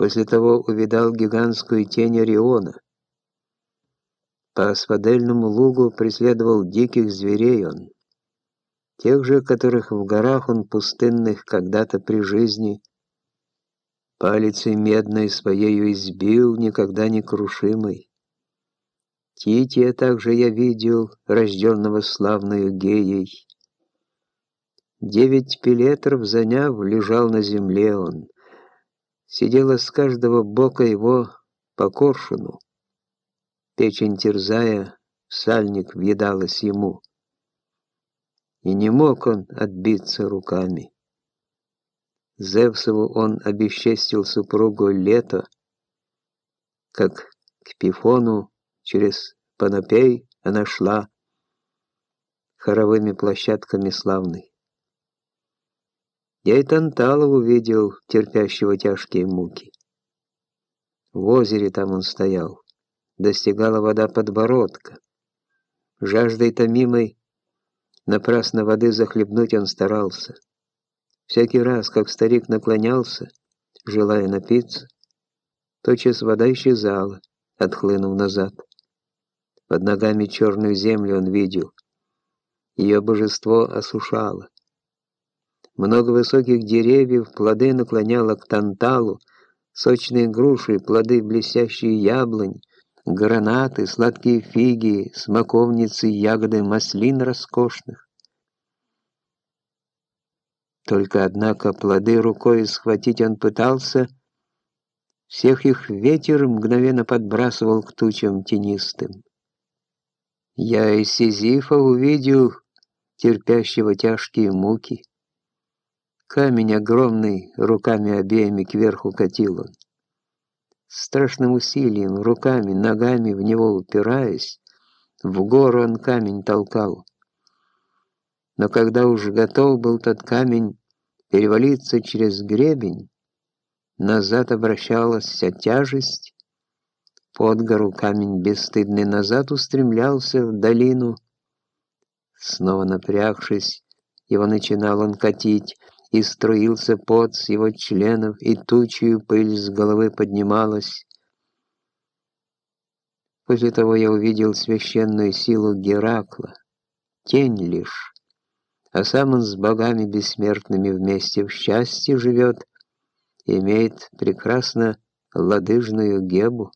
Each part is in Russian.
После того увидал гигантскую тень Ориона. По асфадельному лугу преследовал диких зверей он, тех же, которых в горах он пустынных когда-то при жизни палицей медной своею избил, никогда не крушимой. Тития также я видел, рожденного славною геей. Девять пилетров заняв, лежал на земле он, сидела с каждого бока его по коршуну. Печень терзая, сальник въедалась ему. И не мог он отбиться руками. Зевсову он обесчестил супругу лето, как к Пифону через Панопей она шла хоровыми площадками славной. Я и Тантала увидел, терпящего тяжкие муки. В озере там он стоял. Достигала вода подбородка. Жаждой томимой напрасно воды захлебнуть он старался. Всякий раз, как старик наклонялся, желая напиться, тотчас вода исчезала, отхлынув назад. Под ногами черную землю он видел. Ее божество осушало. Много высоких деревьев, плоды наклоняло к танталу, сочные груши, плоды блестящие яблонь, гранаты, сладкие фиги, смоковницы, ягоды маслин роскошных. Только, однако, плоды рукой схватить он пытался, всех их ветер мгновенно подбрасывал к тучам тенистым. Я и Сизифа увидел, терпящего тяжкие муки, Камень огромный руками обеими кверху катил он. Страшным усилием, руками, ногами в него упираясь, в гору он камень толкал. Но когда уж готов был тот камень перевалиться через гребень, назад обращалась вся тяжесть, под гору камень бесстыдный назад устремлялся в долину. Снова напрягшись, его начинал он катить, и струился пот с его членов, и тучью пыль с головы поднималась. После того я увидел священную силу Геракла, тень лишь, а сам он с богами бессмертными вместе в счастье живет имеет прекрасно ладыжную Гебу,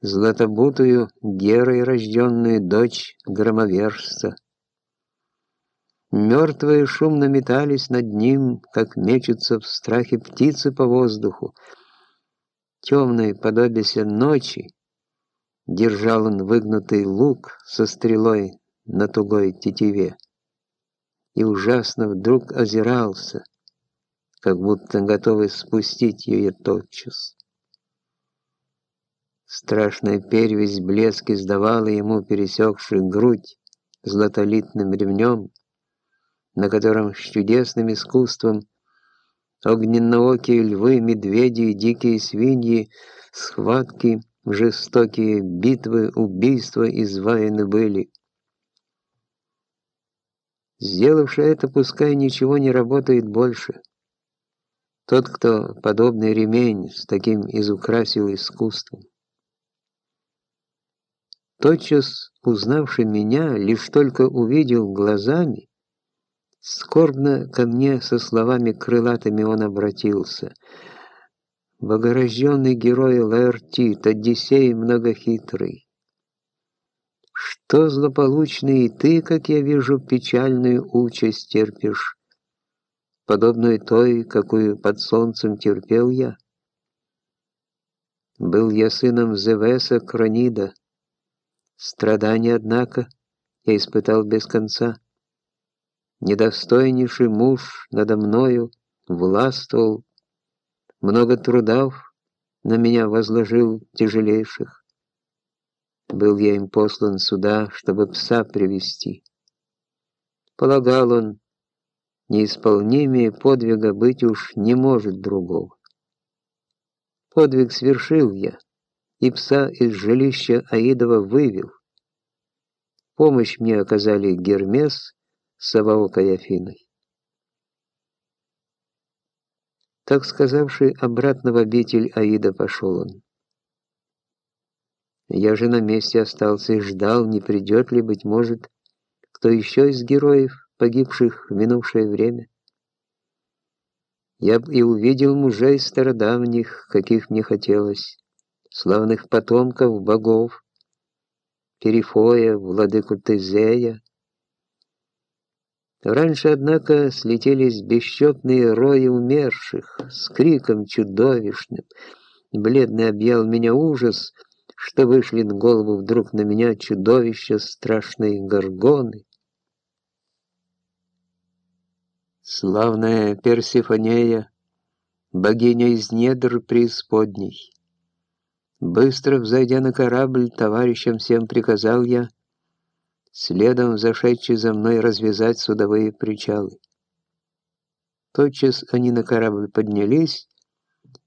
златобутую Герой рожденную дочь громовержца. Мертвые шумно метались над ним, как мечутся в страхе птицы по воздуху. Темной подобие ночи держал он выгнутый лук со стрелой на тугой тетиве и ужасно вдруг озирался, как будто готовый спустить ее тотчас. Страшная перевесь блеск издавала ему пересекшую грудь златолитным ремнем, на котором с чудесным искусством огненноокие львы, медведи дикие свиньи, схватки, жестокие битвы, убийства изваяны были. Сделавший это, пускай ничего не работает больше. Тот, кто подобный ремень с таким изукрасил искусством. Тотчас, узнавший меня, лишь только увидел глазами, Скорбно ко мне со словами крылатыми он обратился. Богорожденный герой Лаэртит, Одиссей многохитрый. Что злополучный и ты, как я вижу, печальную участь терпишь, подобную той, какую под солнцем терпел я? Был я сыном Зевеса Кронида. Страдания, однако, я испытал без конца недостойнейший муж надо мною властвовал, много трудов на меня возложил тяжелейших. Был я им послан сюда, чтобы пса привести. Полагал он, неисполнимее подвига быть уж не может другого. Подвиг свершил я, и пса из жилища Аидова вывел. Помощь мне оказали Гермес Саваокой Афиной. Так сказавший, обратно в обитель Аида пошел он. Я же на месте остался и ждал, не придет ли, быть может, кто еще из героев, погибших в минувшее время. Я и увидел мужей стародавних, каких мне хотелось, славных потомков богов, Перифоя, владыку Тезея. Раньше, однако, слетелись бесчетные рои умерших с криком чудовищным. Бледный объял меня ужас, что вышли на голову вдруг на меня чудовища страшной горгоны. Славная Персифонея, богиня из недр преисподней. Быстро взойдя на корабль, товарищам всем приказал я, следом зашедший за мной развязать судовые причалы. Тотчас они на корабль поднялись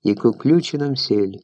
и к уключенным сели.